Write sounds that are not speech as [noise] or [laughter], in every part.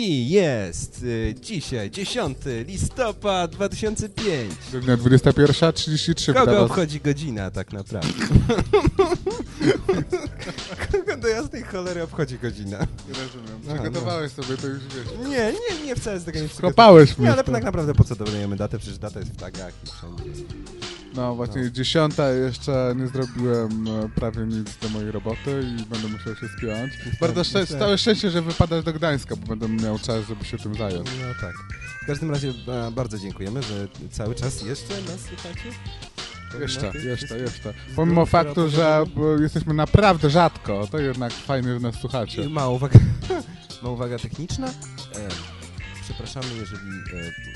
I jest y, dzisiaj 10 listopad 2005. Godzina 21.33 Kogo dla obchodzi godzina tak naprawdę? [laughs] Kogo do jasnej cholery obchodzi godzina? Nie rozumiem. Aha, Przygotowałeś sobie, to już wiesz. Nie, nie, nie wcale z tego nie Skopałeś mnie. Nie, ale tak naprawdę po co dodajemy datę? Przecież data jest w tagach i wszędzie. No właśnie, dziesiąta jeszcze nie zrobiłem e, prawie nic do mojej roboty i będę musiał się spiąć. Bardzo szczę całe szczęście, że wypadasz do Gdańska, bo będę miał czas, żeby się tym zająć. No tak. W każdym razie e, bardzo dziękujemy, że cały czas jeszcze nas słuchacie. Jeszcze, jeszcze, jeszcze. Pomimo faktu, że jesteśmy naprawdę rzadko, to jednak fajnie, że nas I słuchacie. Mała uwaga, [laughs] mała uwaga techniczna. E, przepraszamy, jeżeli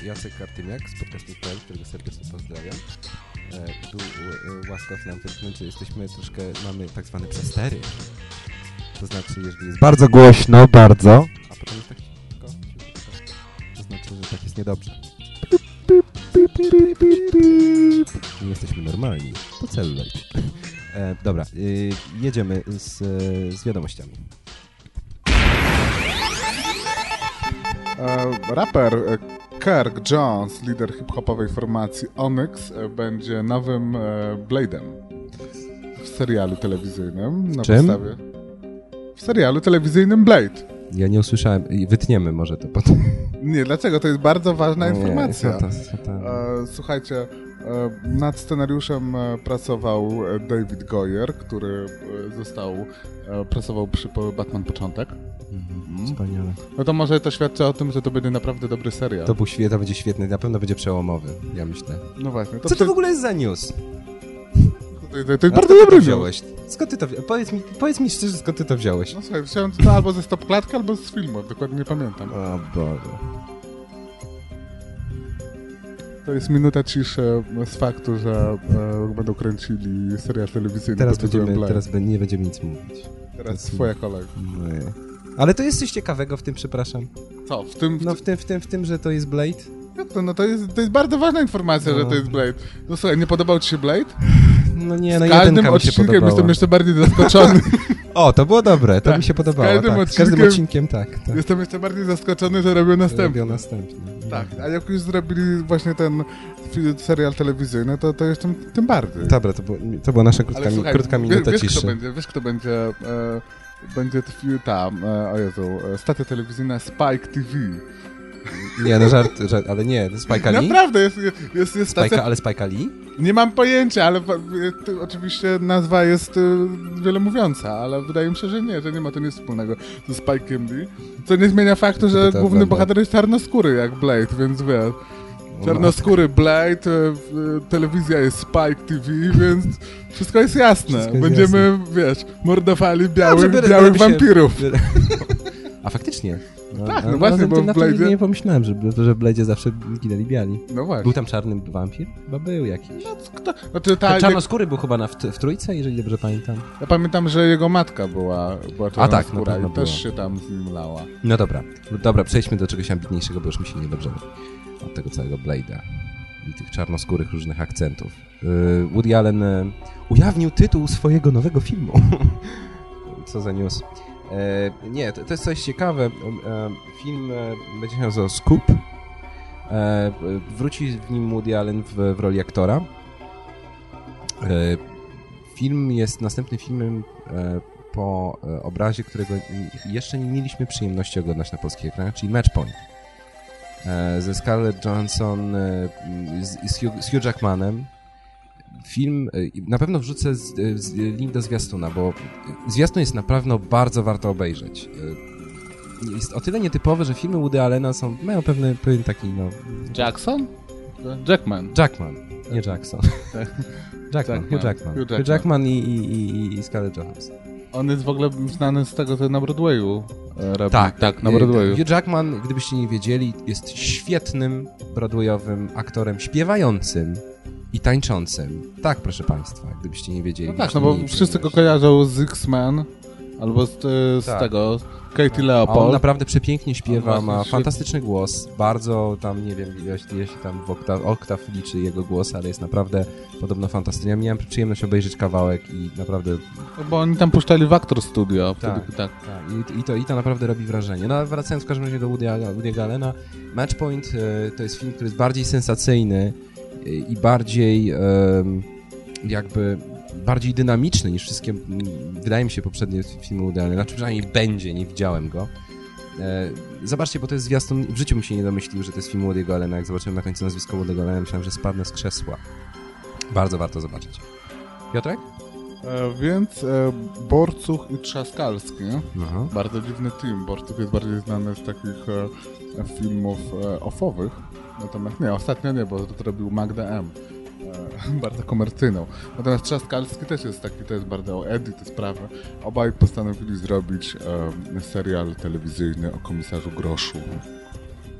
e, Jacek Kartymiak z podcastu PL, którego serdecznie pozdrawiam, był łaskaw nam wytknąć, że jesteśmy troszkę, mamy tak zwane przestery. To znaczy, jeżeli jest bardzo głośno, bardzo, a potem jest tak cicho, cicho, to znaczy, że tak jest niedobrze. Nie jesteśmy normalni. To celuloid. E, dobra, y, jedziemy z, z wiadomościami. E, raper e, Kirk Jones, lider hip-hopowej formacji Onyx, będzie nowym e, Blade'em w serialu telewizyjnym. Na Czym? podstawie. W serialu telewizyjnym Blade. Ja nie usłyszałem. Wytniemy może to potem. Nie, dlaczego? To jest bardzo ważna Nie, informacja. co to- to- E, słuchajcie, e, nad scenariuszem pracował David Goyer, który został, pracował przy Batman Początek. Mhm, Wspaniale. No to może to świadczy o tym, że to będzie naprawdę dobry serial. To, był świe- to będzie świetny, na pewno będzie przełomowy, ja myślę. No właśnie. Co to w ogóle jest za news? To, to, to jest bardzo skąd ty dobry wziąłeś? Skąd ty to wziąłeś? Powiedz mi, powiedz mi szczerze, skąd ty to wziąłeś? No słuchaj, wziąłem to albo ze stopklatki, albo z filmu, dokładnie nie pamiętam. O Boże. To jest minuta ciszy z faktu, że e, będą kręcili serial telewizyjny. Teraz, będziemy, teraz nie będziemy nic mówić. teraz twoja kolej. No nie. Ale to jest coś ciekawego w tym, przepraszam. Co, w tym... No w tym, w tym, w tym że to jest Blade? Jak to, no to jest, to jest bardzo ważna informacja, No. że to jest Blade. No słuchaj, nie podobał ci się Blade? No nie, no Z każdym mi się odcinkiem jestem jeszcze bardziej zaskoczony. [laughs] O, to było dobre, to Tak, mi się podobało. każdym tak. Z każdym odcinkiem- odcinkiem tak. tak. jestem jeszcze bardziej zaskoczony, że robią następny. Robią następny. Tak, a jak już zrobili właśnie ten serial telewizyjny, to, to jestem tym bardziej. Dobra, to, było, to była nasza krótka, Ale słuchaj, krótka minuta wiesz, ciszy. Kto będzie, wiesz, kto będzie... E, będzie twi- ta, e, o Jezu, e, stacja telewizyjna Spike TV. Nie, no żart, żart ale nie, Spike Lee? Naprawdę, jest, jest, jest, stacja... Spike, ale Spike Lee? Nie mam pojęcia, ale e, oczywiście nazwa jest e, wiele mówiąca, ale wydaje mi się, że nie, że nie ma to nic wspólnego ze Spike'em Lee. Co nie zmienia faktu, że główny prawda. bohater jest czarnoskóry jak Blade, więc wiesz... No. Czarnoskóry Blade, e, telewizja jest Spike TV, więc wszystko jest jasne. Wszystko jest Będziemy, wiesz, mordowali białych, Dobrze, biorę- białych biorę się- wampirów. biorę- A faktycznie. No, Tak, a- no właśnie, bo w na Blade'zie- nie pomyślałem, że, że w Blade'zie zawsze ginęli biali. No właśnie. Był tam czarny wampir? Chyba był jakiś. Kto, znaczy, ta, czarnoskóry był chyba na, w, w trójce, jeżeli dobrze pamiętam. ja pamiętam, że jego matka była, była tak, na czarnoskóra pewno i też była. się tam z nim lała. No dobra, no dobra, przejdźmy do czegoś ambitniejszego, bo już mi się niedobrze od tego całego Blade'a i tych czarnoskórych różnych akcentów. Yy, Woody Allen e, ujawnił tytuł swojego nowego filmu. [laughs] Co za news. E, nie, to, jest coś ciekawe. Film będzie się nazywał Scoop. Wróci w nim Woody Allen w, w roli aktora. Film jest następnym filmem po obrazie, którego jeszcze nie mieliśmy przyjemności oglądać na polskich ekranach, czyli Match Point. E, ze Scarlett Johansson e, z, z, Hugh, z Hugh Jackmanem. Film, e, na pewno wrzucę z, z, link do zwiastuna, bo zwiastun jest naprawdę bardzo warto obejrzeć. Jest o tyle nietypowe, że filmy Woody Allena są, mają pewny, pewien taki, no... Jackson? Jackman. Jackman, nie Jackson. [laughs] Jackman, Hugh Jackman. Hugh Hugh Jackman. Jackman i, i, i, i Scarlett Johansson. On jest w ogóle znany z tego, że na Broadwayu e, robi. Tak, tak, na Broadwayu. Hugh Jackman, gdybyście nie wiedzieli, jest świetnym broadwayowym aktorem, śpiewającym i tańczącym. Tak, proszę państwa, gdybyście nie wiedzieli. No tak, no bo wszyscy go kojarzą z X-Men albo z, e, z Tak. tego, Katie A on Leopold. naprawdę przepięknie śpiewa, właśnie ma fantastyczny głos, bardzo tam, nie wiem, ile się, ile się tam w oktaw, oktaw liczy jego głos, ale jest naprawdę podobno fantastyczny. Ja miałem przyjemność obejrzeć kawałek i naprawdę No Bo oni tam puszczali w Actor Studio. Wtedy, Tak. tak. Tak, i, i, to, i to naprawdę robi wrażenie. No ale wracając w każdym razie do Woody, Woody'ego Allena, Matchpoint e, to jest film, który jest bardziej sensacyjny e, i bardziej jakby bardziej dynamiczny niż wszystkie, wydaje mi się, poprzednie filmy Woody Allena, czy przynajmniej będzie, nie widziałem go. E, Zobaczcie, bo to jest zwiastun, w życiu bym się nie domyślił, że to jest film Woody'ego Allena. Jak zobaczyłem na końcu nazwisko Woody'ego Allena, myślałem, że spadnę z krzesła. Bardzo warto zobaczyć. Piotrek? E, więc e, Borcuch i Trzaskalski. Aha. Bardzo dziwny team. Borcuch jest bardziej znany z takich e, filmów e, offowych. Natomiast nie, ostatnio nie, bo to robił Magda M. [laughs] Bardzo komercyjną. Natomiast Trzaskalski też jest taki, to jest bardzo o Eddie, te sprawy. Obaj postanowili zrobić e, serial telewizyjny o komisarzu Groszu.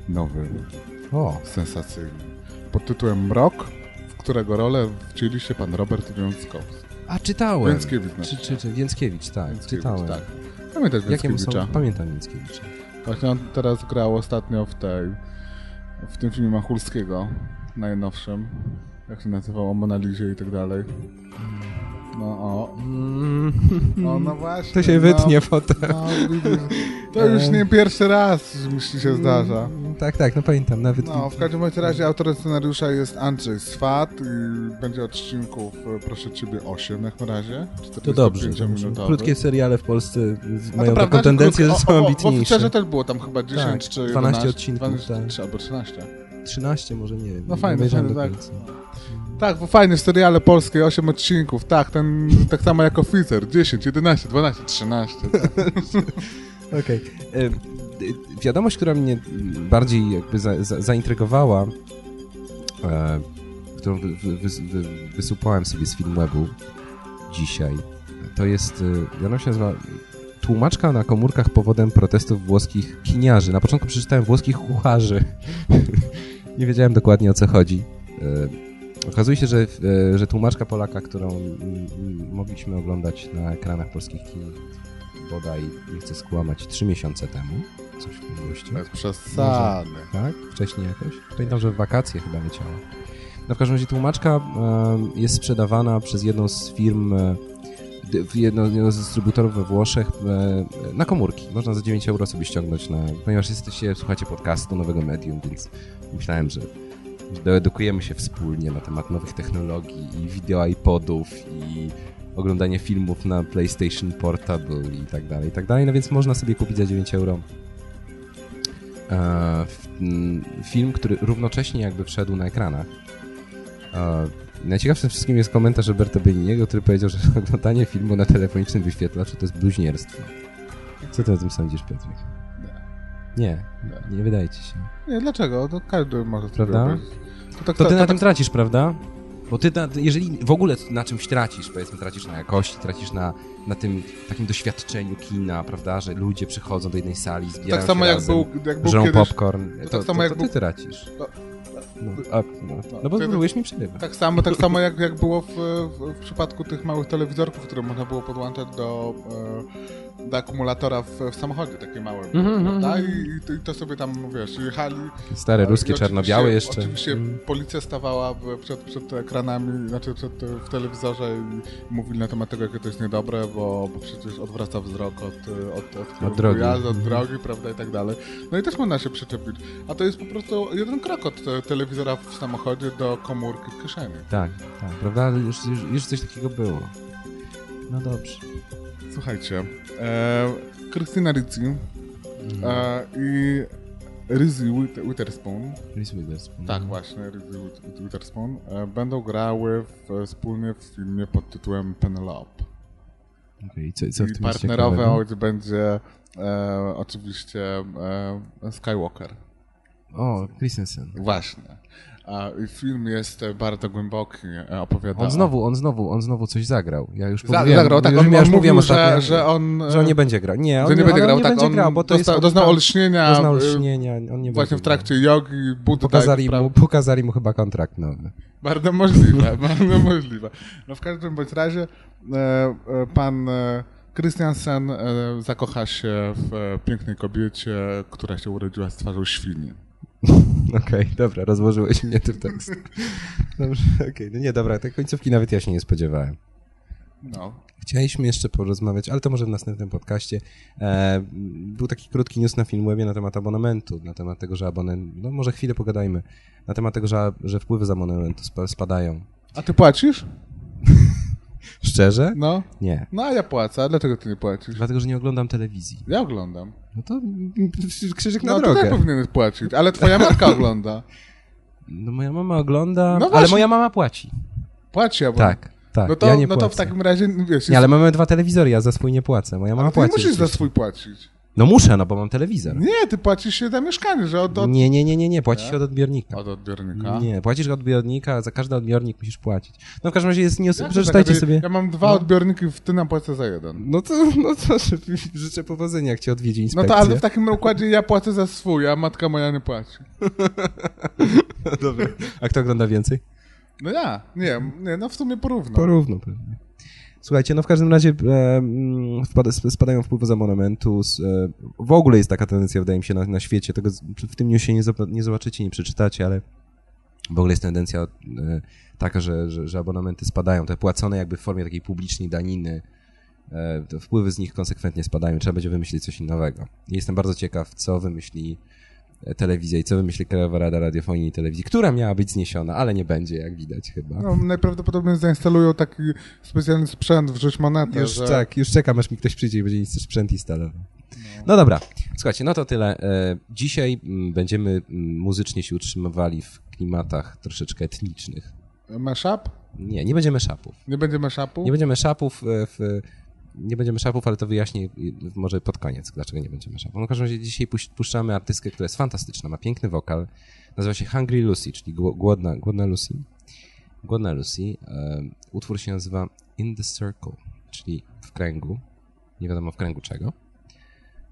Nowy, O, sensacyjny. Pod tytułem Mrok, w którego rolę wcieli się pan Robert Wiązkowski. a czytałem. Więckiewicz. Czy, czy, czy Więckiewicz, tak, Więckiewicz, czytałem. Tak. Pamiętasz mu są? Więckiewicza? Pamiętam Więckiewicza. Właśnie on teraz grał ostatnio w tej, w tym filmie Machulskiego, najnowszym. Jak się nazywał, o Monalizie i tak dalej. No o, [laughs] no, no właśnie. To się no, wytnie potem. No, [laughs] to już nie pierwszy raz mi się zdarza. Tak, tak, no pamiętam, nawet... No, w każdym razie autorem scenariusza jest Andrzej Swat i będzie odcinków, e, proszę Ciebie, 8 jak na razie. To dobrze. 45-minutowych. Krótkie seriale w Polsce A mają taką tendencję, że są o, o, ambitniejsze. oficerze też było tam chyba 10 Tak, czy 12 11, odcinków, 12, tak. albo 13. 13 może, nie wiem. No nie fajne, obejrzałem fajne, do tak. końca. Tak, bo fajne seriale polskie, 8 odcinków, tak, ten, tak samo jak Oficer, 10, 11, 12, 13. Okej. E, e, Wiadomość, która mnie bardziej jakby za, za, zaintrygowała, e, którą wy, wy, wy, wy, wysupałem sobie z Filmwebu dzisiaj, to jest, e, wiadomość się nazywa Tłumaczka na komórkach powodem protestów włoskich kiniarzy. Na początku przeczytałem włoskich kucharzy. [laughs] Nie wiedziałem dokładnie o co chodzi. E, Okazuje się, że, e, że tłumaczka Polaka, którą mogliśmy oglądać na ekranach polskich kin bodaj, nie chcę skłamać, trzy miesiące temu. Coś w tym gościu. To jest przesady. Tak? Wcześniej jakoś? Pamiętam, że w wakacje chyba leciała. No w każdym razie tłumaczka em, jest sprzedawana przez jedną z firm, e, jedno, jedno z dystrybutorów we Włoszech e, na komórki. Można za 9 euro sobie ściągnąć, na, ponieważ jesteście, słuchacie podcastu, nowego medium, więc myślałem, że doedukujemy się wspólnie na temat nowych technologii i wideo iPodów i oglądanie filmów na PlayStation Portable i tak dalej, i tak dalej. No więc można sobie kupić za 9 euro e, film, który równocześnie jakby wszedł na ekranach. E, Najciekawszym wszystkim jest komentarz Roberta Beniniego, który powiedział, że [laughs] oglądanie filmu na telefonicznym wyświetlaczu to jest bluźnierstwo. Co ty o tym sądzisz, Piotrek? Nie, nie wydaje ci się. Nie, dlaczego? To każdy może sobie Prawda? To, tak, To ty to, na tak, tym tracisz, prawda? Bo ty, na, jeżeli w ogóle na czymś tracisz, powiedzmy, tracisz na jakości, tracisz na, na tym takim doświadczeniu kina, prawda, że ludzie przychodzą do jednej sali, zbierają tak samo się jak razem, był, jak był żrą kiedyś... popcorn, to, to, tak samo to, jak ty był- tracisz. No, No, a, no, no bo Ty- próbujesz mi przerywać. Tak samo, tak samo jak, jak było w, w, w przypadku tych małych telewizorków, które można było podłączać do, e, do akumulatora w, w samochodzie, takie małe, Mhm, prawda? I, i, to- I to sobie tam, wiesz, jechali. Stare, ruskie, oczywiście- czarno-białe jeszcze. Oczywiście Mm. policja stawała przed, przed ekranami, znaczy przed, w telewizorze i mówili na temat tego, jakie to jest niedobre, bo, bo przecież odwraca wzrok od, od, od, kierunku drogi. jazdy, od Mhm. drogi, prawda, i tak dalej. No i też można się przyczepić. A to jest po prostu jeden krok od te, telewizora w samochodzie do komórki w kieszeni. Tak, tak, prawda? Już, już, już coś takiego było. No dobrze. Słuchajcie, e, Krystyna Ricci e, i Reese Wit- Witherspoon, Reese Witherspoon. tak właśnie, Reese Wit- Witherspoon, e, będą grały w, wspólnie w filmie pod tytułem Penelope. Okej, co, co I partnerowy ojciec będzie e, oczywiście e, Skywalker. O, Christensen. Właśnie. Film jest e, bardzo głęboki, e, opowiada On znowu, on znowu, on znowu coś zagrał. Ja już Za- mówiłem, zagrał, tak, już, on, ja on mówił, że, że on... że on nie będzie grał. Nie, on że nie będzie on grał, nie tak, będzie on grał, bo to dostał, jest... doznał olśnienia Doznał e, olśnienia, on nie właśnie w trakcie jogi, Buddha Pokazali mu, pokazali mu chyba kontrakt nowy. Bardzo możliwe, [laughs] bardzo możliwe. No w każdym bądź razie e, e, pan e, Christiansen e, zakocha się w e, pięknej kobiecie, która się urodziła z twarzą świni. [laughs] [laughs] Okej, dobra, rozłożyłeś mnie tu w tekst. [laughs] Dobrze, okej, no nie, dobra, tej końcówki nawet ja się nie spodziewałem. No. Chcieliśmy jeszcze porozmawiać, ale to może w następnym podcaście. E, był taki krótki news na Filmwebie na temat abonamentu, na temat tego, że abonent... No może chwilę pogadajmy. Na temat tego, że, że wpływy z abonamentu spa- spadają. A ty płacisz? Szczerze? No. Nie. No a ja płacę, a dlaczego ty nie płacisz? Dlatego, że nie oglądam telewizji. Ja oglądam. No to krzyżyk na No to drogę. też powinieneś płacić, ale twoja matka [laughs] ogląda. No moja mama ogląda, No ale moja mama płaci. Płaci, bo... Tak, tak, No to, ja nie no to płacę. w takim razie, wiesz... Nie, ale mamy dwa telewizory, ja za swój nie płacę. Moja mama ale nie płaci. musisz za swój płacić. No muszę, no bo mam telewizor. Nie, ty płacisz się za mieszkanie, że od, od, Nie, nie, nie, nie, nie, płaci się od odbiornika. od odbiornika. Nie, płacisz od odbiornika, za każdy odbiornik musisz płacić. No w każdym razie jest news, Ja przeczytajcie tak, sobie. Ja mam dwa odbiorniki, w tym płacę za jeden. No to, [laughs] no to życzę powodzenia, jak cię odwiedzi No inspekcja. to ale w takim układzie ja płacę za swój, a matka moja nie płaci. [laughs] Dobra. A kto ogląda więcej? No ja, nie, nie no w sumie porówno. Porówno pewnie. Słuchajcie, no w każdym razie e, mm, spadają wpływy z abonamentu. Z, e, w ogóle jest taka tendencja, wydaje mi się, na, na świecie. Tego w tym newsie nie, nie zobaczycie, nie przeczytacie, ale w ogóle jest tendencja e, taka, że, że, że abonamenty spadają. Te płacone jakby w formie takiej publicznej daniny. E, wpływy z nich konsekwentnie spadają. Trzeba będzie wymyślić coś. I jestem bardzo ciekaw, co wymyśli telewizja i co wymyśli Krajowa Rada Radiofonii i Telewizji, która miała być zniesiona, ale nie będzie, jak widać chyba. No, najprawdopodobniej zainstalują taki specjalny sprzęt, wrzuć monetę, Już że... tak, już czekam, aż mi ktoś przyjdzie i będzie sprzęt instalował. No dobra, słuchajcie, no to tyle. E, Dzisiaj mm, będziemy mm, muzycznie się utrzymywali w klimatach troszeczkę etnicznych. Mashup? Nie, nie będziemy szapów. Nie będzie mashupu? Nie będziemy szapów e, w... Nie będziemy szapów, ale to wyjaśnię może pod koniec, dlaczego nie będziemy szapów. No w każdym razie dzisiaj puszczamy artystkę, która jest fantastyczna, ma piękny wokal. Nazywa się Hungry Lucy, czyli gło- głodna, głodna Lucy. Głodna Lucy. E, utwór się nazywa In the Circle, czyli w kręgu. Nie wiadomo w kręgu czego.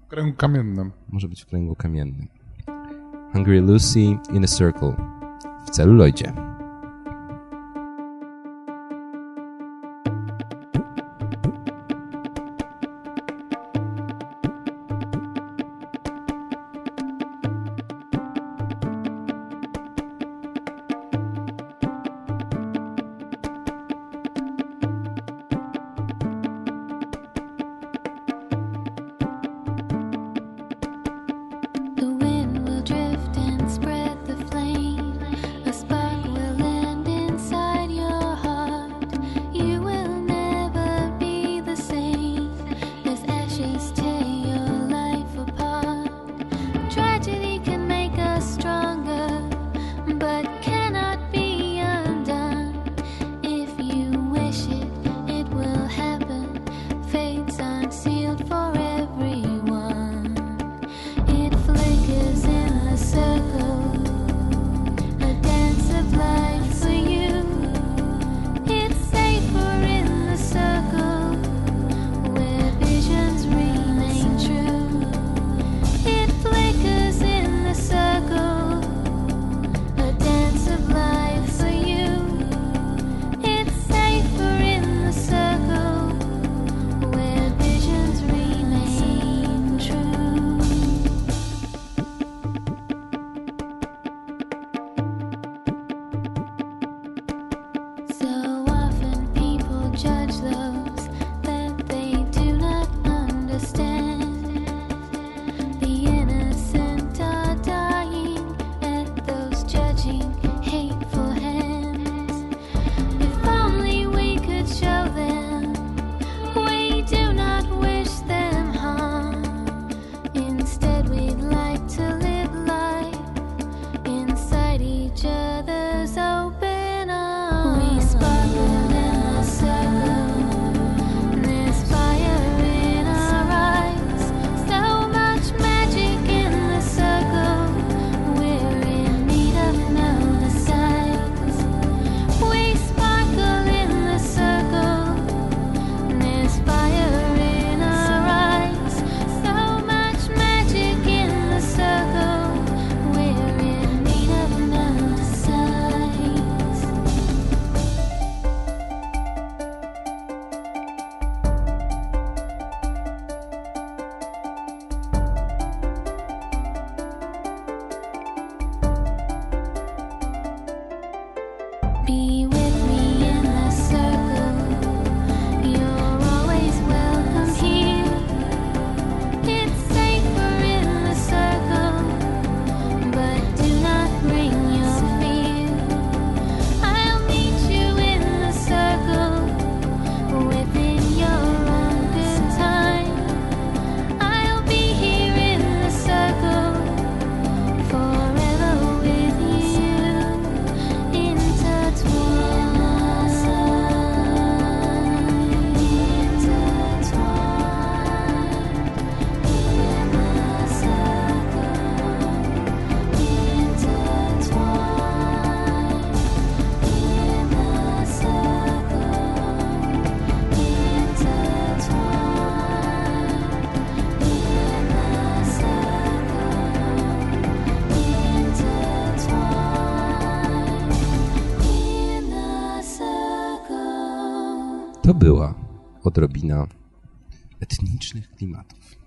W kręgu kamiennym. Może być w kręgu kamiennym. Hungry Lucy in a Circle w celuloidzie.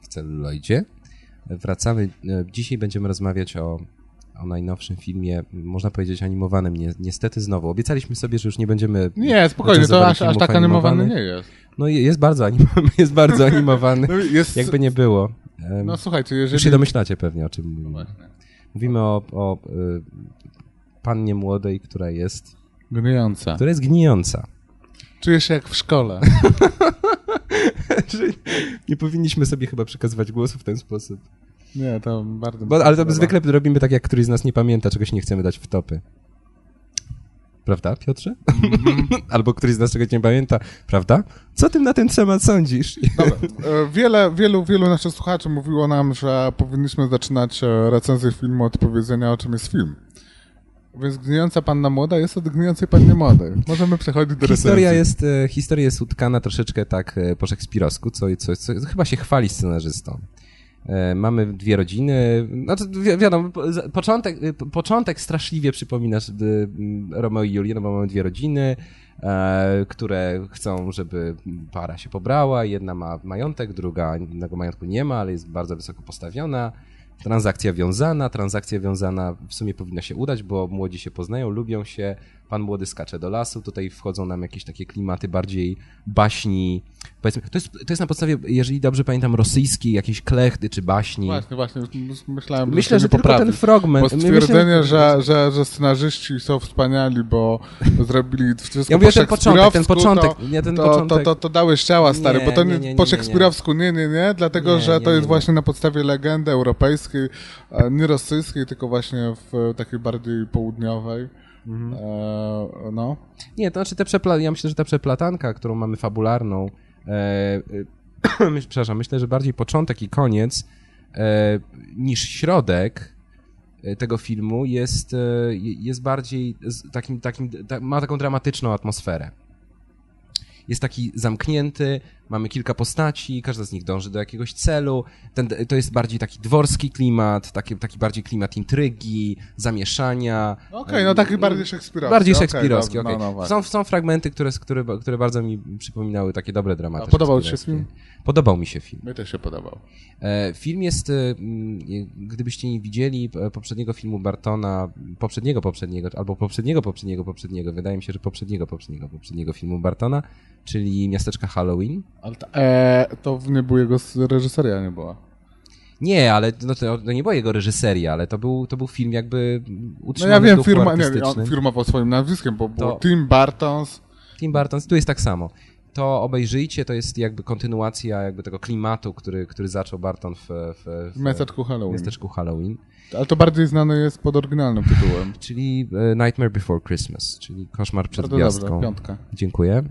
W celuloidzie. Wracamy. e, Dzisiaj będziemy rozmawiać o, o najnowszym filmie, można powiedzieć animowanym. Nie, niestety znowu. Obiecaliśmy sobie, że już nie będziemy. Nie, spokojnie, to aż, aż tak animowany nie jest. No jest bardzo, anim [laughs] jest bardzo [laughs] animowany. No, jest, Jakby nie było. No słuchajcie, Już się jeżeli... domyślacie pewnie, o czym mówimy. Właśnie. Mówimy o, o y, pannie młodej, która jest, Gnijąca. która jest gnijąca. Czuję się jak w szkole. [laughs] Nie powinniśmy sobie chyba przekazywać głosu w ten sposób. Nie, to bardzo... Bo, ale to podoba. zwykle robimy tak, jak któryś z nas nie pamięta, czegoś nie chcemy dać w topy. Prawda, Piotrze? [laughs] Albo któryś z nas czegoś nie pamięta, prawda? Co ty na ten temat sądzisz? Dobra. [laughs] E, Wiele, wielu, wielu naszych słuchaczy mówiło nam, że powinniśmy zaczynać e, recenzję filmu od powiedzenia, o czym jest film. Więc Gnijąca Panna Młoda jest od Gnijącej Panny Młodej. Możemy przechodzić do Historia recenzji. jest, e, historia jest utkana troszeczkę tak e, po szekspirowsku, co, co, co chyba się chwali scenarzystą. E, Mamy dwie rodziny. To wi wiadomo, początek, po- początek straszliwie przypomina e, m, Romeo i Julię, no bo mamy dwie rodziny, e, które chcą, żeby para się pobrała. Jedna ma majątek, druga innego majątku nie ma, ale jest bardzo wysoko postawiona. Transakcja wiązana, transakcja wiązana w sumie powinna się udać, bo młodzi się poznają, lubią się, pan młody skacze do lasu, tutaj wchodzą nam jakieś takie klimaty bardziej baśni, powiedzmy, to jest, to jest na podstawie, jeżeli dobrze pamiętam, rosyjskiej jakiejś klechty czy baśni. Właśnie, właśnie, myślałem, Myślę, że nie tylko poprawi. ten fragment. Bo myślę, stwierdzenie, że, że, że scenarzyści są wspaniali, bo zrobili wszystko Ja mówię, po ten początek, ten początek, to, nie, ten to, początek. To, to, to dałeś ciała, stary, Nie, bo to nie, nie, nie, po szekspirowsku nie, nie, nie, dlatego, że to jest nie. właśnie na podstawie legendy europejskiej, a nie rosyjskiej, tylko właśnie w takiej bardziej południowej. Mhm. E, no. Nie, to znaczy te przepla... ja myślę, że ta przeplatanka, którą mamy fabularną, e, e, [coughs] przepraszam, myślę, że bardziej początek i koniec e, niż środek e, tego filmu jest, e, jest bardziej takim, takim, ta, ma taką dramatyczną atmosferę. Jest taki zamknięty, mamy kilka postaci, każda z nich dąży do jakiegoś celu. Ten, to jest bardziej taki dworski klimat, taki, taki bardziej klimat intrygi, zamieszania. Okej, no taki bardziej szekspirowski. Bardziej szekspirowski, okej. no, no, właśnie. są, są fragmenty, które, które, które bardzo mi przypominały takie dobre dramaty. A podobał ci się szekspirowskie. Podobał mi się film. Mnie też się podobał. E, Film jest, e, mm, gdybyście nie widzieli e, poprzedniego filmu Bartona, poprzedniego, poprzedniego, albo poprzedniego, poprzedniego, poprzedniego, wydaje mi się, że poprzedniego, poprzedniego, poprzedniego filmu Bartona, czyli Miasteczka Halloween. Ale to, e, to nie był jego reżyseria, nie była. Nie, ale no to, nie była jego reżyseria, ale to był, to był film jakby No utrzymany ja w wiem, firma, nie, on firmował swoim nazwiskiem, bo To- Tim Bartons. Tim Burton, tu jest tak samo. To obejrzyjcie, to jest jakby kontynuacja jakby tego klimatu, który, który zaczął Barton w, w, W miasteczku Halloween. miasteczku Halloween, Ale to bardziej znany jest pod oryginalnym tytułem. [laughs] czyli e, Nightmare Before Christmas, czyli Koszmar przed Bardzo gwiazdką. dobrze, piątka. Dziękuję.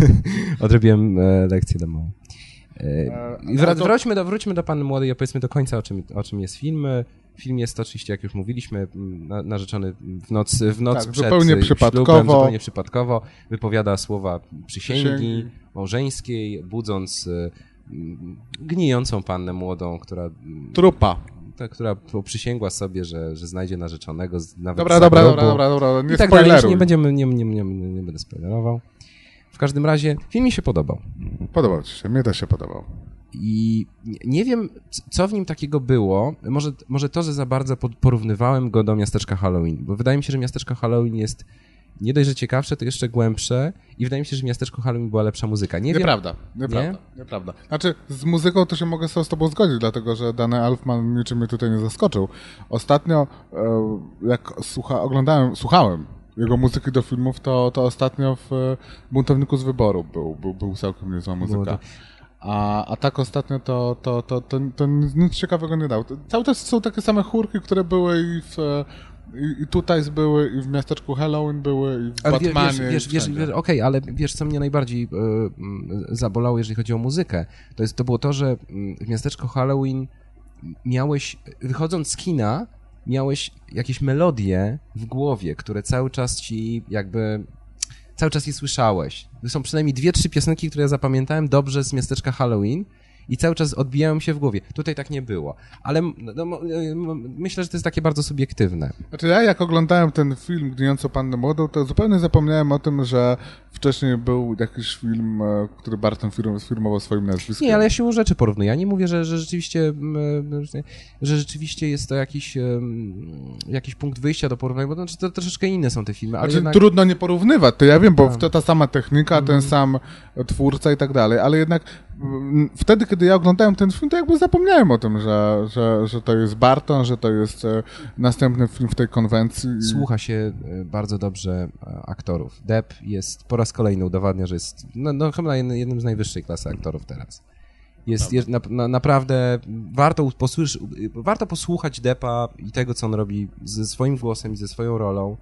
[laughs] Odrobiłem e, lekcję domową. E, wra- to- wróćmy, do, wróćmy do Panny Młodej i opowiedzmy do końca, o czym, o czym jest film. Film jest oczywiście, jak już mówiliśmy, na, narzeczony w noc, w noc Tak, przed zupełnie przypadkowo. ślubem, zupełnie przypadkowo, wypowiada słowa przysięgi, Przysięgi. małżeńskiej, budząc e, gnijącą pannę młodą, która, Trupa. ta, która przysięgła sobie, że, że znajdzie narzeczonego nawet Dobra, dobra, dobra, dobra, dobra, nie i tak dalej. spoileruj. Nie, będziemy, nie, nie, nie, nie będę spoilerował. W każdym razie film mi się podobał. Podobał ci się, mnie też się podobał. I nie- nie wiem, co w nim takiego było. Może, może to, że za bardzo porównywałem go do miasteczka Halloween, bo wydaje mi się, że miasteczko Halloween jest nie dość, że ciekawsze, to jeszcze głębsze i wydaje mi się, że w miasteczku Halloween była lepsza muzyka. Nie wiem, Nieprawda, nieprawda, nieprawda. Znaczy, z muzyką to się mogę z tobą zgodzić, dlatego że Dany Alfman niczym mnie tutaj nie zaskoczył. Ostatnio, e, jak słucha, oglądałem, słuchałem jego muzyki do filmów, to, to ostatnio w Buntowniku z Wyboru był, był, był całkiem niezła muzyka. A, a tak ostatnio to, to, to, to, to nic ciekawego nie dał. Cały czas są takie same chórki, które były i w... I, I tutaj były, i w miasteczku Halloween były, i w Ale Batmanie. wiesz, wiesz, wiesz, wiesz okej, ale wiesz, co mnie najbardziej mm, zabolało, jeżeli chodzi o muzykę, to, jest, to było to, że w miasteczko Halloween miałeś, wychodząc z kina, miałeś jakieś melodie w głowie, które cały czas ci jakby, cały czas je słyszałeś. Są przynajmniej dwie, trzy piosenki, które ja zapamiętałem dobrze z miasteczka Halloween I cały czas odbijają się w głowie. Tutaj tak nie było. Ale no, m- myślę, że to jest takie bardzo subiektywne. Znaczy ja jak oglądałem ten film Gnijącą Pannę Młodą, to zupełnie zapomniałem o tym, że wcześniej był jakiś film, e, który Barton firm, firmował swoim nazwiskiem. Nie, ale ja siłą rzeczy porównuję. Ja nie mówię, że, że rzeczywiście mm, że rzeczywiście jest to jakiś, em, jakiś punkt wyjścia do porównania, bo to, znaczy, to troszeczkę inne są te filmy, ale Znaczy, jednak... trudno nie porównywać, to ja wiem, bo Tak. to ta sama technika, ten sam twórca i tak dalej, ale jednak wtedy, kiedy ja oglądałem ten film, to jakby zapomniałem o tym, że, że, że to jest Barton, że to jest e, następny film w tej konwencji. Słucha się e, bardzo dobrze e, aktorów. Depp jest po raz kolejny udowadnia, że jest no, no, chyba jednym, z najwyższej klasy aktorów teraz. Jest, jest na, na, naprawdę warto, posłysz, warto posłuchać Deppa i tego, co on robi ze swoim głosem i ze swoją rolą.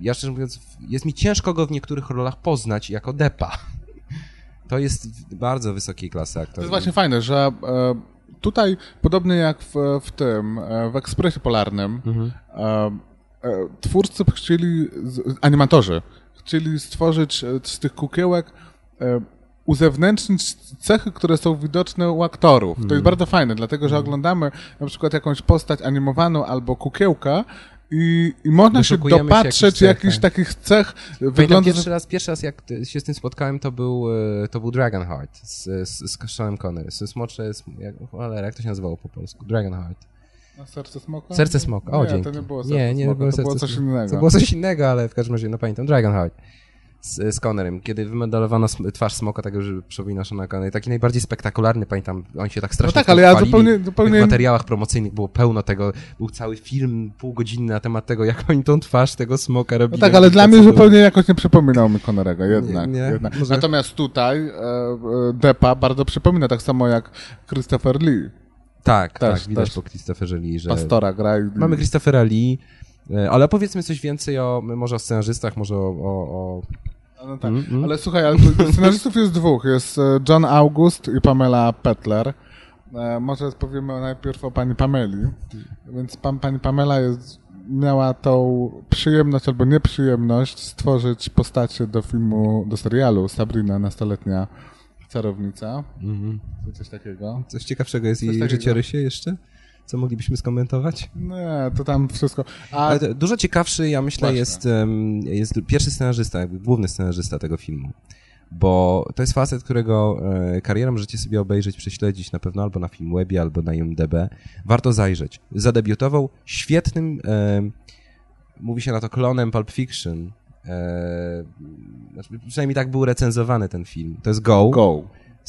Ja szczerze mówiąc, jest mi ciężko go w niektórych rolach poznać jako Deppa. To jest bardzo wysokiej klasy aktor. To jest właśnie fajne, że e, tutaj, podobnie jak w, w tym, e, w Ekspresie Polarnym, Mhm. e, twórcy chcieli, animatorzy, chcieli stworzyć z tych kukiełek uzewnętrznić cechy, które są widoczne u aktorów. To Mhm. jest bardzo fajne, dlatego że oglądamy na przykład jakąś postać animowaną albo kukiełkę i, i można się dopatrzeć jakichś tak. takich cech. Wygląda, pierwszy raz, pierwszy raz jak się z tym spotkałem, to był, e, to był Dragonheart z, z, z Seanem Connery. Z Smocze, sm- jak, cholera, jak to się nazywało po polsku? Dragonheart. A Serce smoka? Serce smoka, o nie, dzięki. to nie było serce nie, nie smoka, było to serce było coś smoka. innego. To było coś innego, ale w każdym razie, no pamiętam, Dragonheart z, z Connerem, kiedy wymodelowano sm- twarz smoka, tak że przypomina Seana Connery. Taki najbardziej spektakularny, pamiętam, oni się tak strasznie No tak, ale ja zupełnie- W zupełnie- tych materiałach promocyjnych było pełno tego, był cały film półgodzinny na temat tego, jak oni tą twarz tego smoka No robili. tak, ale dla mnie było. zupełnie jakoś nie przypominał mi Connerego, jednak. Nie, nie? jednak. Może- Natomiast tutaj e, e, Depa bardzo przypomina, tak samo jak Christopher Lee, Tak, Też, tak, widać też. po Christopherze Lee, że... pastora gra. I, Mamy Christophera Lee, e, ale powiedzmy coś więcej o, może o scenarzystach, może o... o, o... No tak. Mm, mm. Ale słuchaj, ale scenarzystów jest dwóch. Jest e, John August i Pamela Petler. E, może powiemy najpierw o pani Pameli. Więc pan, pani Pamela jest, miała tą przyjemność albo nieprzyjemność stworzyć postacie do filmu, do serialu Sabrina, nastoletnia czarownica. Mhm. Coś takiego. Coś ciekawszego jest Coś jej takiego. życiorysie jeszcze? Co moglibyśmy skomentować? Nie, to tam wszystko. A Ale dużo ciekawszy, ja myślę, Właśnie. jest, jest pierwszy scenarzysta, jakby główny scenarzysta tego filmu. Bo to jest facet, którego e, karierę możecie sobie obejrzeć, prześledzić na pewno albo na Filmwebie, albo na IMDb. Warto zajrzeć. Zadebiutował świetnym, mówi się na to klonem Pulp Fiction. E, znaczy, przynajmniej tak był recenzowany ten film. To jest Go. go.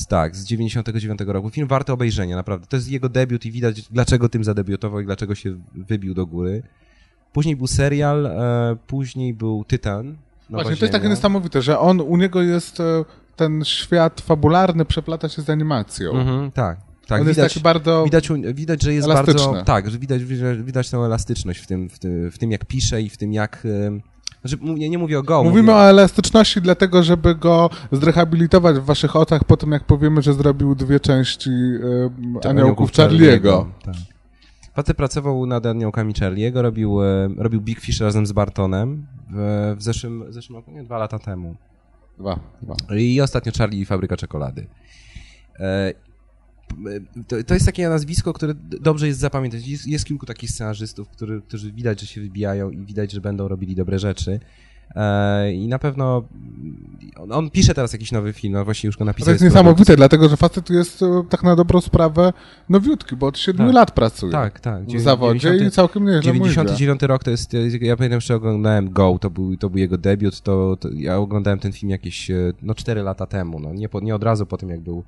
Tak, z 99 roku. Film warty obejrzenia, naprawdę. To jest jego debiut i widać, dlaczego tym zadebiutował i dlaczego się wybił do góry. Później był serial, e, później był Tytan. Właśnie, to jest takie niesamowite, że on, u niego jest e, ten świat fabularny przeplata się z animacją. Mhm, tak, tak. on jest widać, taki bardzo... widać, widać, że jest elastyczny. bardzo... Tak, że widać, widać, widać tą elastyczność w tym, w, tym, w tym, jak pisze i w tym, jak... e, Znaczy, mówię- nie mówię o Go. Mówimy mówię, o elastyczności dlatego, żeby go zrehabilitować w waszych oczach po tym, jak powiemy, że zrobił dwie części e, Tak, Aniołków Charlie'ego. Tak. Facet pracował nad Aniołkami Charlie'ego, robił, e, robił Big Fish razem z Bartonem w, w zeszłym, zeszłym roku, nie, dwa lata temu. Dwa, dwa. I ostatnio Charlie i Fabryka Czekolady. P- to, to jest takie nazwisko, które dobrze jest zapamiętać. Jest, jest kilku takich scenarzystów, który, którzy widać, że się wybijają i widać, że będą robili dobre rzeczy. E, I na pewno on, on pisze teraz jakiś nowy film, no właśnie już go To napisał. jest w niesamowite, dlatego że facet jest e, tak na dobrą sprawę nowiutki, bo od 7 Tak. lat pracuje Tak, tak. w zawodzie i całkiem nieźle mu idzie. 99 rok to jest, ja pamiętam, że oglądałem Go, to był, to był jego debiut, to, to ja oglądałem ten film jakieś, e, no 4 lata temu, no nie, po, nie od razu po tym jak był,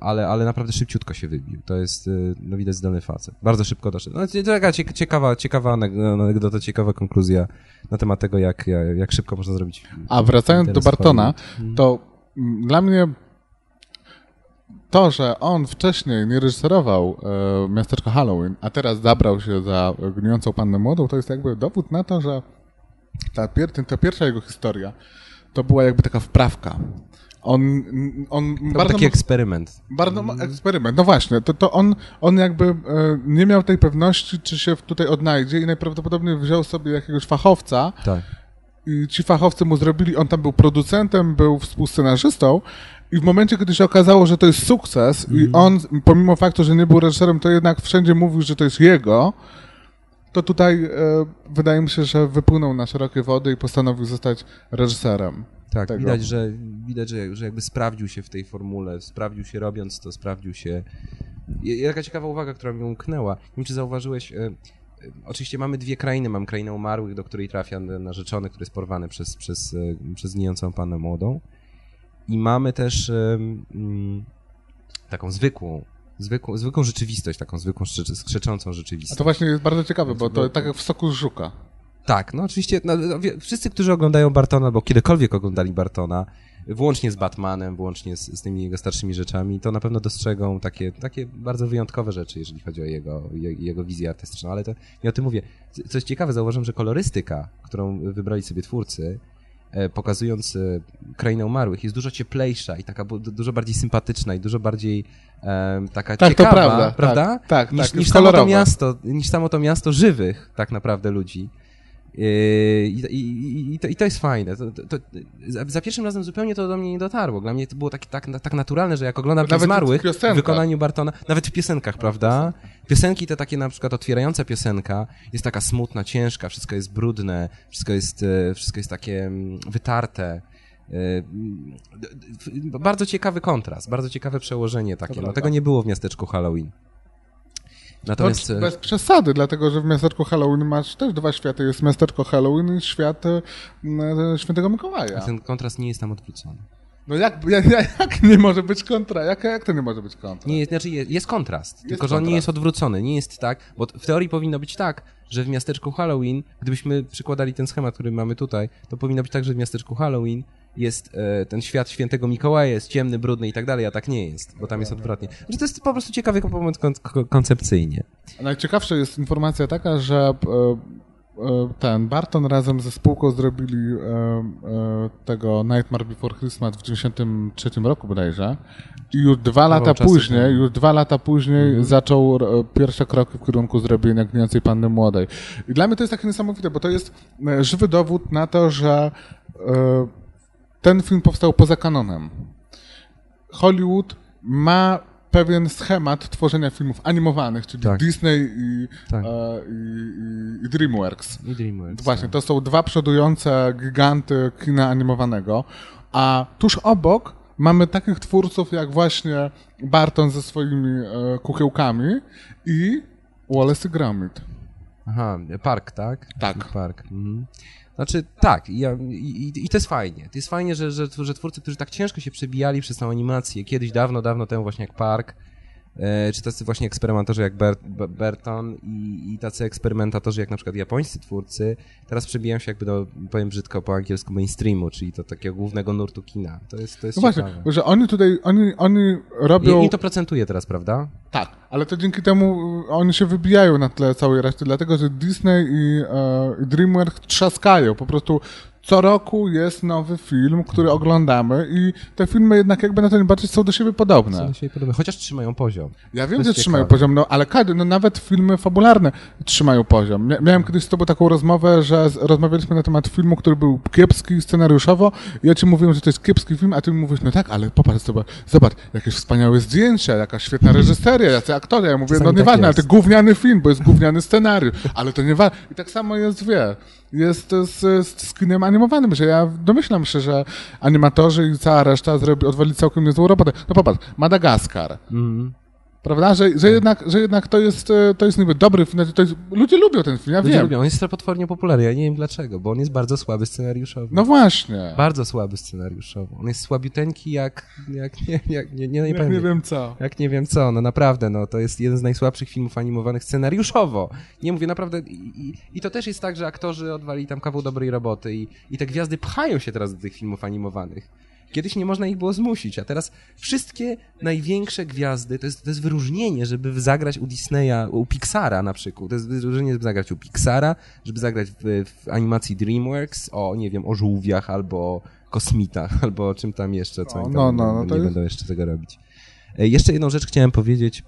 ale, ale naprawdę szybciutko się wybił, to jest, e, no widać zdolny facet, bardzo szybko doszedł. No, to taka cie- ciekawa, ciekawa anek- anegdota, ciekawa konkluzja na temat tego, jak, jak, szybko można zrobić A wracając do Bartona, to mm, dla mnie to, że on wcześniej nie reżyserował e, miasteczko Halloween, a teraz zabrał się za gnijącą pannę młodą, to jest jakby dowód na to, że ta, pier ta pierwsza jego historia to była jakby taka wprawka. On, on To bardzo taki eksperyment. bardzo ma- eksperyment. No właśnie, to, to on, on jakby e, nie miał tej pewności, czy się tutaj odnajdzie i najprawdopodobniej wziął sobie jakiegoś fachowca, Tak. i ci fachowcy mu zrobili, on tam był producentem, był współscenarzystą i w momencie, kiedy się okazało, że to jest sukces i on, pomimo faktu, że nie był reżyserem, to jednak wszędzie mówił, że to jest jego, to tutaj e, wydaje mi się, że wypłynął na szerokie wody i postanowił zostać reżyserem. Tak, tego. widać, że, widać że, że jakby sprawdził się w tej formule, sprawdził się robiąc to, sprawdził się... I- Taka ciekawa uwaga, która mi umknęła. Nie wiem, czy zauważyłeś... E, e, oczywiście mamy dwie krainy. Mam krainę umarłych, do której trafia narzeczony, który jest porwany przez, przez, e, przez gnijącą pannę młodą. I mamy też mm, taką zwykłą, zwykłą, zwykłą rzeczywistość, taką zwykłą skrzeczącą A rzeczywistość. to właśnie jest bardzo ciekawe, bo to tak jak w soku żuka. Tak, no oczywiście, no, no, wszyscy, którzy oglądają Bartona, albo kiedykolwiek oglądali Bartona, włącznie z Batmanem, włącznie z, z tymi jego starszymi rzeczami, to na pewno dostrzegą takie, takie bardzo wyjątkowe rzeczy, jeżeli chodzi o jego, je- jego wizję artystyczną, ale to nie o tym mówię. Co- Co jest ciekawe, zauważyłem, że kolorystyka, którą wybrali sobie twórcy, pokazując e, krainę umarłych, jest dużo cieplejsza i taka dużo bardziej sympatyczna i dużo bardziej e, taka Tak, to ciekawa, prawda, tak, prawda? tak, niż, tak, niż, samo to miasto, niż samo to miasto żywych tak naprawdę ludzi. Yy, I, i, i, to, I to jest fajne. To, to, za, za pierwszym razem zupełnie to do mnie nie dotarło. Dla mnie to było tak, tak, tak naturalne, że jak oglądam Nawet tych zmarłych w wykonaniu Bartona, nawet w piosenkach, prawda? Piosenki te takie na przykład otwierająca piosenka jest taka smutna, ciężka, wszystko jest brudne, wszystko jest, e, wszystko jest takie mm, wytarte. E, Bardzo ciekawy kontrast, bardzo ciekawe przełożenie takie. No, tego nie było w miasteczku Halloween. Natomiast... No, bez przesady, dlatego że w miasteczku Halloween masz też dwa światy. Jest miasteczko Halloween i świat e, e, świętego Mikołaja. Ten kontrast nie jest tam odwrócony. No [laughs] jak, jak, jak nie może być kontra? Jak, jak to nie może być kontra? Nie, jest- znaczy jest, jest kontrast, tylko że on nie jest odwrócony. Nie jest tak, bo w teorii powinno być tak, że w miasteczku Halloween, gdybyśmy przykładali ten schemat, który mamy tutaj, to powinno być tak, że w miasteczku Halloween jest e, ten świat świętego Mikołaja, jest ciemny, brudny i tak dalej, a tak nie jest, bo tam jest odwrotnie. Że to jest po prostu ciekawy moment kon ko- koncepcyjnie. Najciekawsza jest informacja taka, że e, e, ten Barton razem ze spółką zrobili e, e, tego Nightmare Before Christmas w 93 roku bodajże i już dwa lata później, już dwa lata później zaczął e, pierwsze kroki w kierunku zrobienia Gnijącej Panny Młodej. I dla mnie to jest takie niesamowite, bo to jest żywy dowód na to, że ten film powstał poza kanonem. Hollywood ma pewien schemat tworzenia filmów animowanych, czyli Tak. Disney i, Tak. e, i, i, DreamWorks. I DreamWorks. Właśnie, to są dwa przodujące giganty kina animowanego, a tuż obok mamy takich twórców jak właśnie Barton ze swoimi e, kukiełkami i Wallace i Gromit. Aha, park, tak? Tak. Park. Mhm. Znaczy, tak, i, i, i- to jest fajnie. To jest fajnie, że, że, że twórcy, którzy tak ciężko się przebijali przez tą animację, kiedyś dawno, dawno temu właśnie jak Park, czy tacy właśnie eksperymentatorzy jak Ber, Be- Berton i, i tacy eksperymentatorzy jak na przykład japońscy twórcy, teraz przebijają się jakby do, powiem brzydko po angielsku, mainstreamu, czyli do takiego głównego nurtu kina. To jest, to jest No właśnie, ciekawe. że oni tutaj, oni, oni robią... I, I to procentuje teraz, prawda? Tak, ale to dzięki temu y, oni się wybijają na tle całej reszty, dlatego że Disney i, e, i DreamWorks trzaskają. Po prostu co roku jest nowy film, który oglądamy i te filmy jednak jakby na to nie patrzeć są do siebie podobne. Są do siebie podobne. Chociaż trzymają poziom. Ja wiem, że trzymają ciekawe. poziom, no ale każdy, no nawet filmy fabularne trzymają poziom. Mia- Miałem kiedyś z tobą taką rozmowę, że rozmawialiśmy na temat filmu, który był kiepski scenariuszowo. Ja ci mówiłem, że to jest kiepski film, a ty mi mówisz, no tak, ale popatrz, zobacz, zobacz jakieś wspaniałe zdjęcia, jaka świetna reżyseria, jacy aktorzy. Ja mówię, Czasami no tak nieważne, ale to gówniany film, bo jest gówniany scenariusz, ale to nieważne. I tak samo jest, wie, jest z, z, z kinem animowanym, że ja domyślam się, że animatorzy i cała reszta zrobi, odwali całkiem niezłą robotę. No popatrz, Madagaskar. Mhm. Prawda? Że, że, jednak, że jednak to jest, e, to jest niby dobry film. To jest, ludzie lubią ten film, ja Ludzie wiem. lubią. On jest potwornie popularny. Ja nie wiem dlaczego, bo on jest bardzo słaby scenariuszowo. No właśnie. Bardzo słaby scenariuszowo. On jest słabiuteńki jak, jak nie, jak, nie, nie, nie, powiem, nie wiem co. Jak nie wiem co, no naprawdę, no to jest jeden z najsłabszych filmów animowanych scenariuszowo. Nie mówię naprawdę, i, i, i to też jest tak, że aktorzy odwali tam kawał dobrej roboty i, i te gwiazdy pchają się teraz do tych filmów animowanych. Kiedyś nie można ich było zmusić, a teraz wszystkie największe gwiazdy, to jest, to jest wyróżnienie, żeby zagrać u Disneya, u Pixara na przykład. To jest wyróżnienie, żeby zagrać u Pixara, żeby zagrać w, w animacji DreamWorks o, nie wiem, o żółwiach albo kosmitach, [laughs] albo czym tam jeszcze, co No, oni no, no, no, nie jest- będą jeszcze tego robić. E, Jeszcze jedną rzecz chciałem powiedzieć,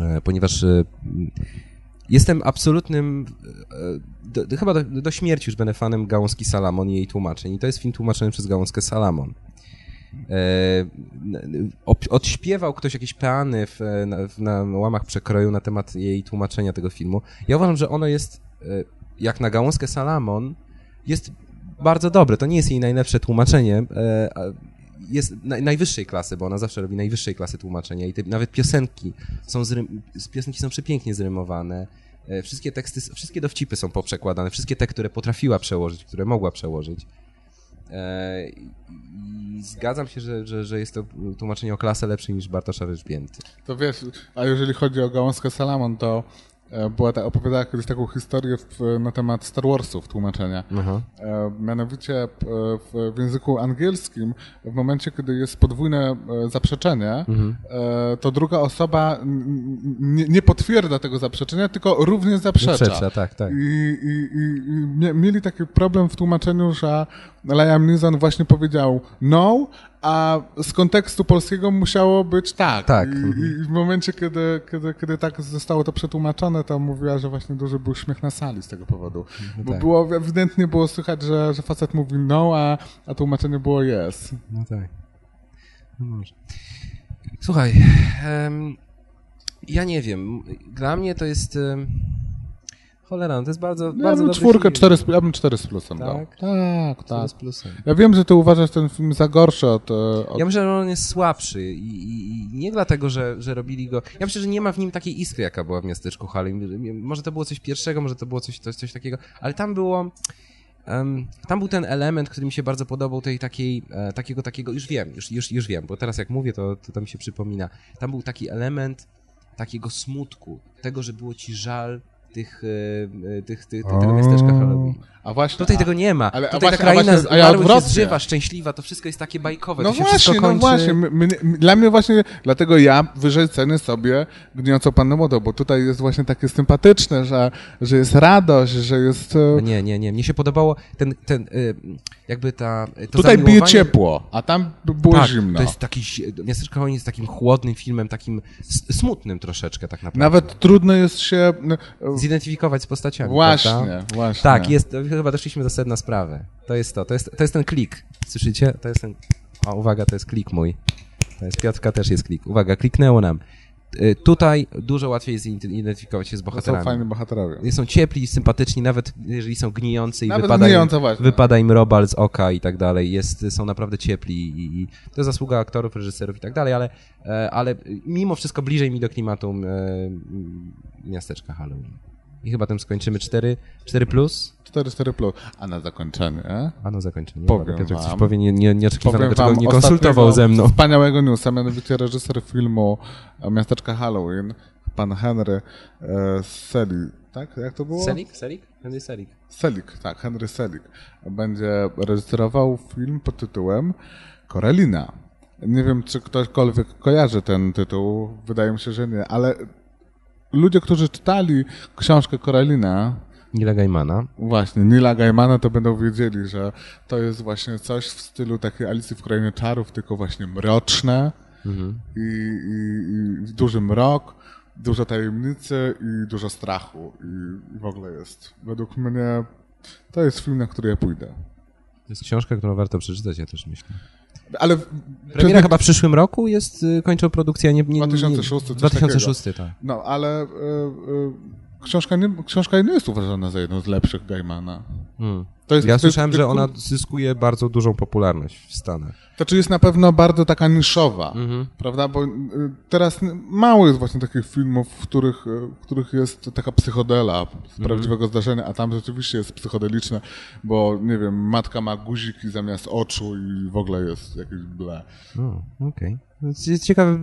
e, ponieważ e, jestem absolutnym, e, do, do, chyba do, do śmierci już będę fanem Gałązki Salamon i jej tłumaczeń. I to jest film tłumaczony przez Gałązkę Salamon. E, odśpiewał ktoś jakieś peany w, na, w, na łamach przekroju na temat jej tłumaczenia tego filmu. Ja uważam, że ono jest, e, jak na Gałązkę Salamon, jest bardzo dobre. To nie jest jej najlepsze tłumaczenie, e, jest naj, najwyższej klasy, bo ona zawsze robi najwyższej klasy tłumaczenia i te, nawet piosenki są, zrym, piosenki są przepięknie zrymowane. E, Wszystkie teksty, wszystkie dowcipy są poprzekładane, wszystkie te, które potrafiła przełożyć, które mogła przełożyć. E, I zgadzam się, że, że, że jest to tłumaczenie o klasę lepsze niż Bartosza Ryżbięty. To wiesz, a jeżeli chodzi o Gałązkę Salamon, to była ta, opowiadała kiedyś taką historię w, na temat Star Warsów tłumaczenia. Aha. E, mianowicie p- w, w języku angielskim, w momencie, kiedy jest podwójne e, zaprzeczenie, Mhm. e, to druga osoba nie, nie potwierdza tego zaprzeczenia, tylko również zaprzecza. Zaprzecza, tak, tak. I, i, i, i mie- mieli taki problem w tłumaczeniu, że Liam Neeson właśnie powiedział no, a z kontekstu polskiego musiało być tak. Tak, I, mhm. i w momencie, kiedy, kiedy, kiedy tak zostało to przetłumaczone, to mówiła, że właśnie duży był śmiech na sali z tego powodu. Bo tak. było, ewidentnie było słychać, że, że facet mówi no, a, a tłumaczenie było yes. No tak. No może. Słuchaj, em, ja nie wiem. Dla mnie to jest. em, cholera, to jest bardzo. Ja bardzo bym czwórkę, cztery, ja bym cztery z plusem dał. Tak? Tak, tak. z plusem. Ja wiem, że ty uważasz ten film za gorszy od... e, od... Ja myślę, że on jest słabszy i, i, i nie dlatego, że, że robili go... Ja myślę, że nie ma w nim takiej iskry, jaka była w Miasteczku Harlem. Może to było coś pierwszego, może to było coś, coś, coś takiego, ale tam było... em, tam był ten element, który mi się bardzo podobał, tej takiej, e, takiego, takiego, już wiem, już, już, już wiem, bo teraz jak mówię, to, to, to mi się przypomina. Tam był taki element takiego smutku, tego, że było ci żal tych, e, e, tych, tych, tego Halloween. A właśnie... Tutaj a- tego nie ma. ale- a Tutaj właśnie- ta kraina a właśnie- a ja jest odwrotnie. żywa, szczęśliwa, to wszystko jest takie bajkowe. No to się właśnie, wszystko no właśnie. My, my, dla mnie właśnie, dlatego ja wyżej cenię sobie Gnijącą Pannę Młodą, bo tutaj jest właśnie takie sympatyczne, że, że jest radość, że jest... e, Nie, nie, nie. Mnie się podobało ten, ten y, jakby ta... Tutaj bije ciepło, a tam było tak, zimno. to jest taki... Miasteczko Halloween jest takim chłodnym filmem, takim smutnym troszeczkę tak naprawdę. Nawet trudno jest się... no, Zidentyfikować z postaciami, Właśnie, prawda? właśnie. Tak, jest, chyba doszliśmy do sedna sprawy. To jest to, to jest, to jest ten klik. Słyszycie? To jest ten... O, uwaga, to jest klik mój. To jest Piotrka, też jest klik. Uwaga, kliknęło nam. Y, Tutaj dużo łatwiej jest zidentyfikować się z To są bohaterami. fajni bohaterowie. Są ciepli, sympatyczni, nawet jeżeli są gnijący i Nawet wypada, im, gnijące, właśnie. wypada im robal z oka i tak dalej. Jest, są naprawdę ciepli i, i to zasługa aktorów, reżyserów i tak dalej, ale, e, ale mimo wszystko bliżej mi do klimatu e, miasteczka Halloween. I chyba tym skończymy 4, 4 plus, 4-4 plus. A na zakończenie a na zakończenie. Powiem Piotr coś wam. powie nie, nie, nieoczekiwanego, czego nie konsultował ze mną. Wspaniałego newsa, mianowicie reżyser filmu e, Miasteczka Halloween, pan Henry e, Selig, tak? Jak to było? Selik? Selik? Henry Selik. Selig, tak, Henry Selig. Będzie reżyserował film pod tytułem Korelina. Nie wiem, czy ktośkolwiek kojarzy ten tytuł, wydaje mi się, że nie, ale ludzie, którzy czytali książkę Korelina, Nila Gaimana. Właśnie, Nila Gaimana to będą wiedzieli, że to jest właśnie coś w stylu takiej Alicji w Krainie Czarów, tylko właśnie mroczne Mhm. i, i, i duży mrok, dużo tajemnicy i dużo strachu i, i w ogóle jest. Według mnie to jest film, na który ja pójdę. To jest książka, którą warto przeczytać, ja też myślę. Ale Premiera chyba w przyszłym roku jest, y, kończą produkcję, nie, nie, nie 2006, coś 2006, tak. No, ale y, y, książka, nie, książka nie jest uważana za jedną z lepszych Gaimana. Hmm. To jest, Ja to jest- słyszałem, że ona zyskuje bardzo dużą popularność w Stanach. To czy jest na pewno bardzo taka niszowa, Mhm. prawda? Bo y, teraz mało jest właśnie takich filmów, w których, y, w których jest taka psychodela z Mhm. prawdziwego zdarzenia, a tam rzeczywiście jest psychodeliczne, bo nie wiem, matka ma guziki zamiast oczu i w ogóle jest jakieś ble. Okej. Więc jest Ciekawe,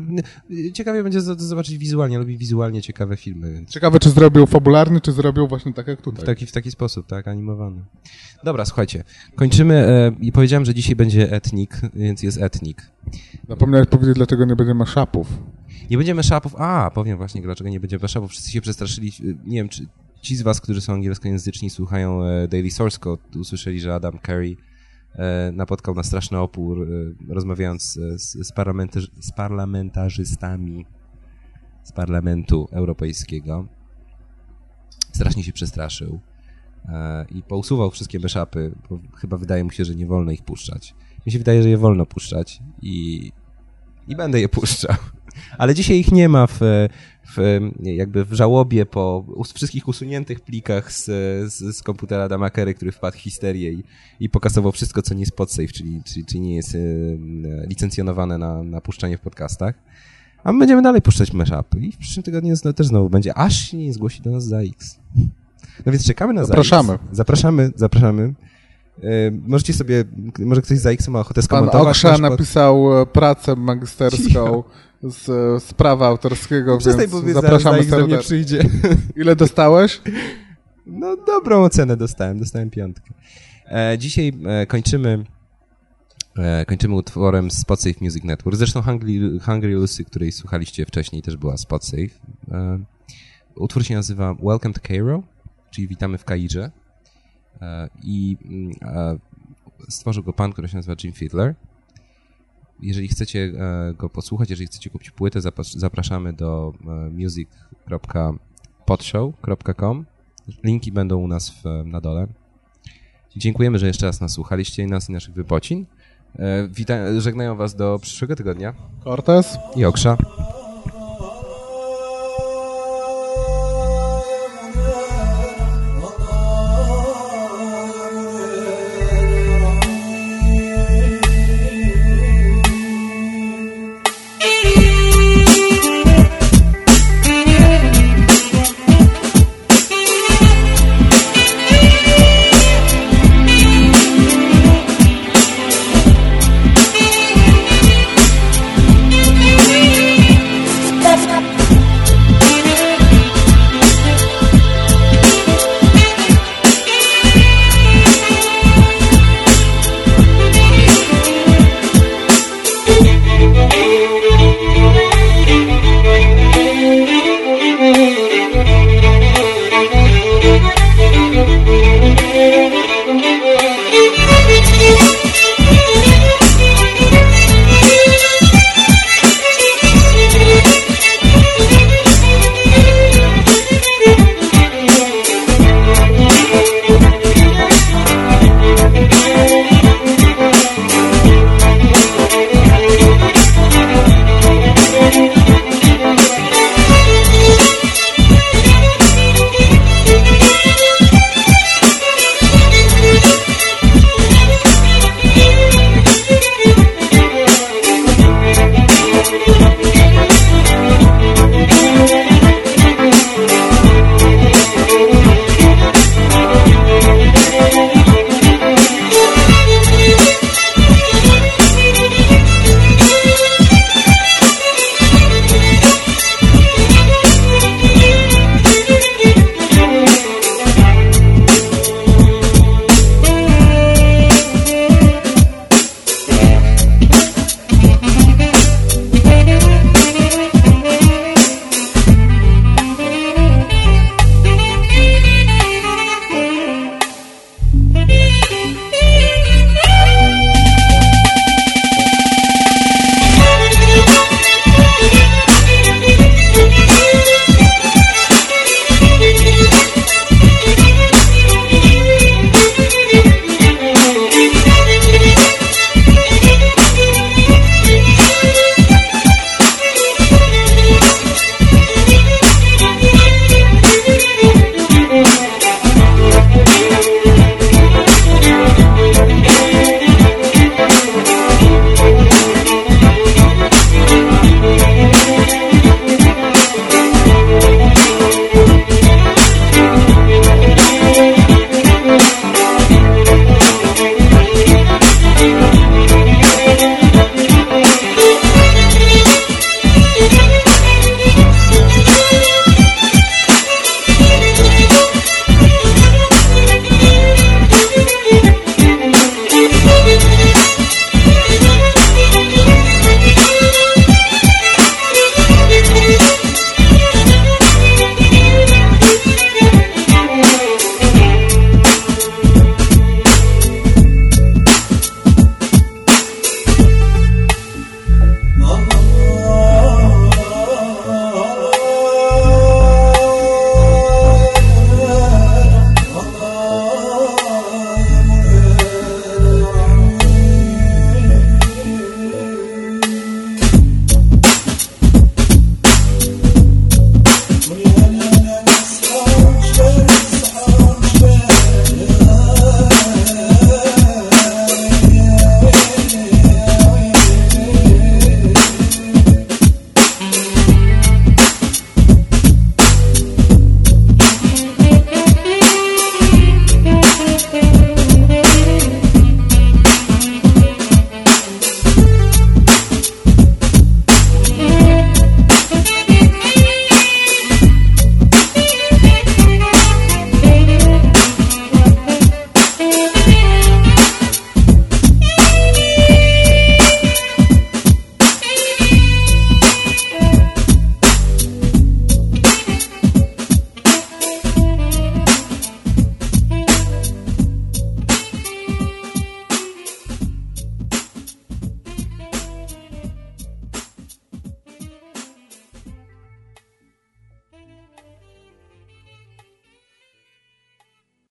ciekawie będzie zobaczyć wizualnie, lubi wizualnie ciekawe filmy, więc Ciekawe, czy zrobił fabularny, czy zrobił właśnie tak jak w tutaj. taki, w taki sposób, tak, animowany. Dobra, słuchajcie, kończymy e, i powiedziałem, że dzisiaj będzie etnik, więc jest etnik. Zapomniałeś powiedzieć, dlaczego nie będzie maszapów. Nie będziemy szapów. A, powiem właśnie, dlaczego nie będzie szapów. Wszyscy się przestraszyli. Nie wiem, czy ci z was, którzy są angielskojęzyczni, słuchają e, Daily Source Code, usłyszeli, że Adam Curry e, napotkał na straszny opór, e, rozmawiając e, z, z, parlamentarzy, z parlamentarzystami z Parlamentu Europejskiego. strasznie się przestraszył e, i pousuwał wszystkie mashupy, bo chyba wydaje mu się, że nie wolno ich puszczać. Mi się wydaje, że je wolno puszczać i, i będę je puszczał. [laughs] Ale dzisiaj ich nie ma w, w, jakby w żałobie po wszystkich usuniętych plikach z, z, z komputera Damakery, który wpadł w histerię i, i pokasował wszystko, co nie jest podsafe, czyli, czyli, czyli nie jest licencjonowane na, na puszczanie w podcastach. A my będziemy dalej puszczać mashupy i w przyszłym tygodniu też znowu będzie, aż się nie zgłosi do nas za X. No więc czekamy na Zapraszamy. ZAX. Zapraszamy, zapraszamy. Możecie sobie, może ktoś za X ma ochotę Pan skomentować. Oksza nasz pod- napisał e, pracę magisterską z, e, z prawa autorskiego, Przestań, więc zapraszamy za mnie serdecznie. przyjdzie. Ile dostałeś? [laughs] No dobrą ocenę dostałem, dostałem piątkę. E, dzisiaj e, kończymy e, kończymy utworem Spotsafe Music Network. Zresztą Hungry, Hungry Lucy, której słuchaliście wcześniej, też była Spotsafe. E, utwór się nazywa Welcome to Cairo, czyli witamy w Kairze. I mm, e, stworzył go pan, który się nazywa Jim Fiedler. Jeżeli chcecie e, go posłuchać, jeżeli chcecie kupić płytę, zapraszamy do e, music.podshow.com. Linki będą u nas w, na dole. Dziękujemy, że jeszcze raz nas słuchaliście i nas i naszych wypocin. Wita- żegnają Was do przyszłego tygodnia Cortez? i Oksza.